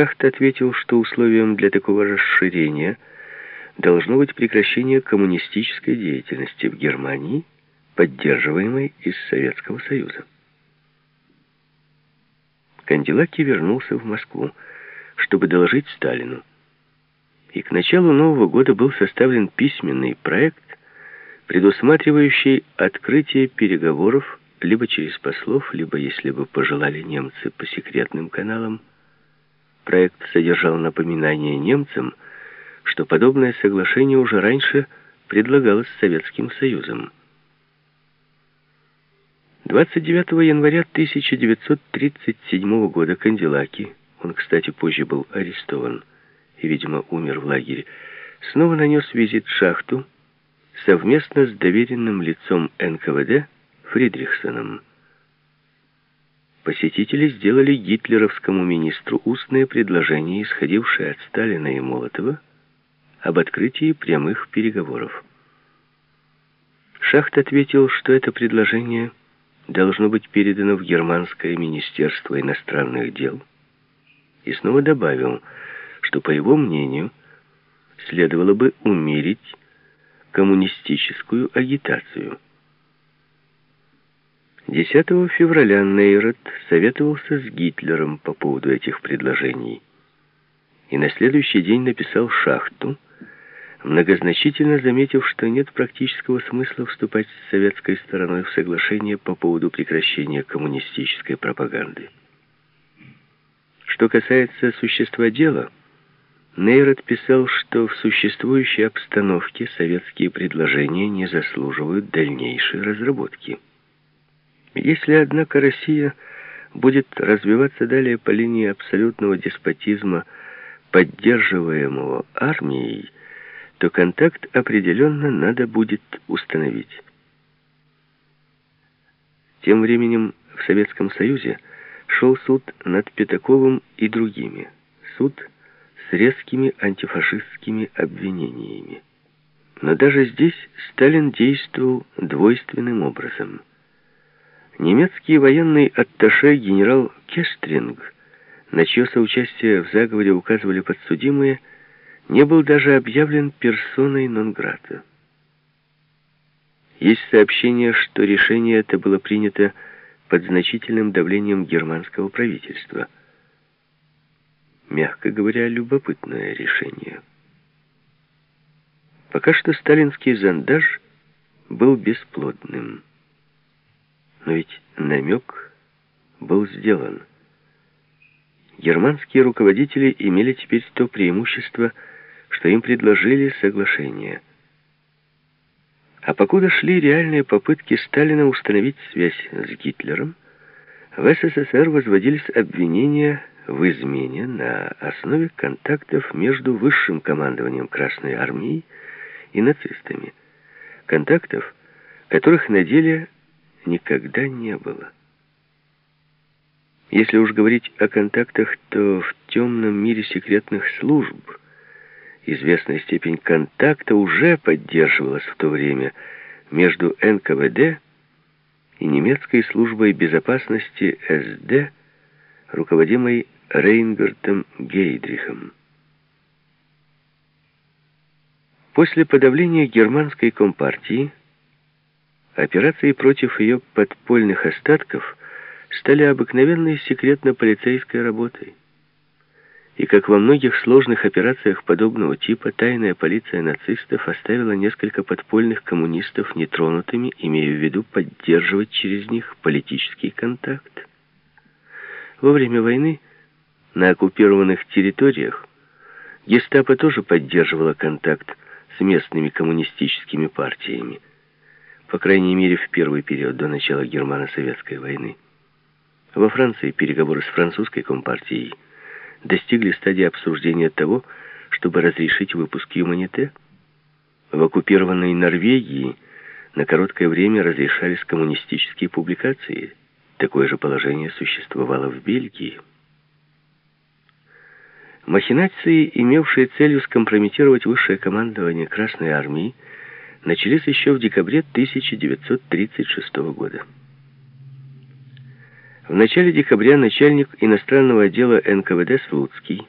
Шахт ответил, что условием для такого расширения должно быть прекращение коммунистической деятельности в Германии, поддерживаемой из Советского Союза. Канделаки вернулся в Москву, чтобы доложить Сталину. И к началу Нового года был составлен письменный проект, предусматривающий открытие переговоров либо через послов, либо, если бы пожелали немцы, по секретным каналам. Проект содержал напоминание немцам, что подобное соглашение уже раньше предлагалось Советским Союзом. 29 января 1937 года Канделаки, он, кстати, позже был арестован и, видимо, умер в лагере, снова нанес визит в шахту совместно с доверенным лицом НКВД Фридрихсоном. Посетители сделали гитлеровскому министру устное предложение, исходившее от Сталина и Молотова, об открытии прямых переговоров. Шахт ответил, что это предложение должно быть передано в Германское министерство иностранных дел, и снова добавил, что, по его мнению, следовало бы умерить коммунистическую агитацию. 10 февраля Нейрот советовался с Гитлером по поводу этих предложений и на следующий день написал шахту, многозначительно заметив, что нет практического смысла вступать с советской стороной в соглашение по поводу прекращения коммунистической пропаганды. Что касается существа дела, Нейрот писал, что в существующей обстановке советские предложения не заслуживают дальнейшей разработки. Если, однако, Россия будет развиваться далее по линии абсолютного деспотизма, поддерживаемого армией, то контакт определенно надо будет установить. Тем временем в Советском Союзе шел суд над Пятаковым и другими. Суд с резкими антифашистскими обвинениями. Но даже здесь Сталин действовал двойственным образом – Немецкий военный атташе генерал Кестринг, на чье соучастие в заговоре указывали подсудимые, не был даже объявлен персоной нон-грата. Есть сообщение, что решение это было принято под значительным давлением германского правительства. Мягко говоря, любопытное решение. Пока что сталинский зондаж был бесплодным. Но ведь намек был сделан. Германские руководители имели теперь то преимущество, что им предложили соглашение. А покуда шли реальные попытки Сталина установить связь с Гитлером, в СССР возводились обвинения в измене на основе контактов между высшим командованием Красной Армии и нацистами. Контактов, которых на деле никогда не было. Если уж говорить о контактах, то в темном мире секретных служб известная степень контакта уже поддерживалась в то время между НКВД и немецкой службой безопасности СД, руководимой Рейнгартом Гейдрихом. После подавления германской компартии Операции против ее подпольных остатков стали обыкновенной секретно-полицейской работой. И как во многих сложных операциях подобного типа, тайная полиция нацистов оставила несколько подпольных коммунистов нетронутыми, имея в виду поддерживать через них политический контакт. Во время войны на оккупированных территориях гестапо тоже поддерживало контакт с местными коммунистическими партиями по крайней мере в первый период до начала Германо-Советской войны. Во Франции переговоры с французской компартией достигли стадии обсуждения того, чтобы разрешить выпуск юманите. В оккупированной Норвегии на короткое время разрешались коммунистические публикации. Такое же положение существовало в Бельгии. Махинации, имевшие целью скомпрометировать высшее командование Красной Армии, начались еще в декабре 1936 года. В начале декабря начальник иностранного отдела НКВД Слуцкий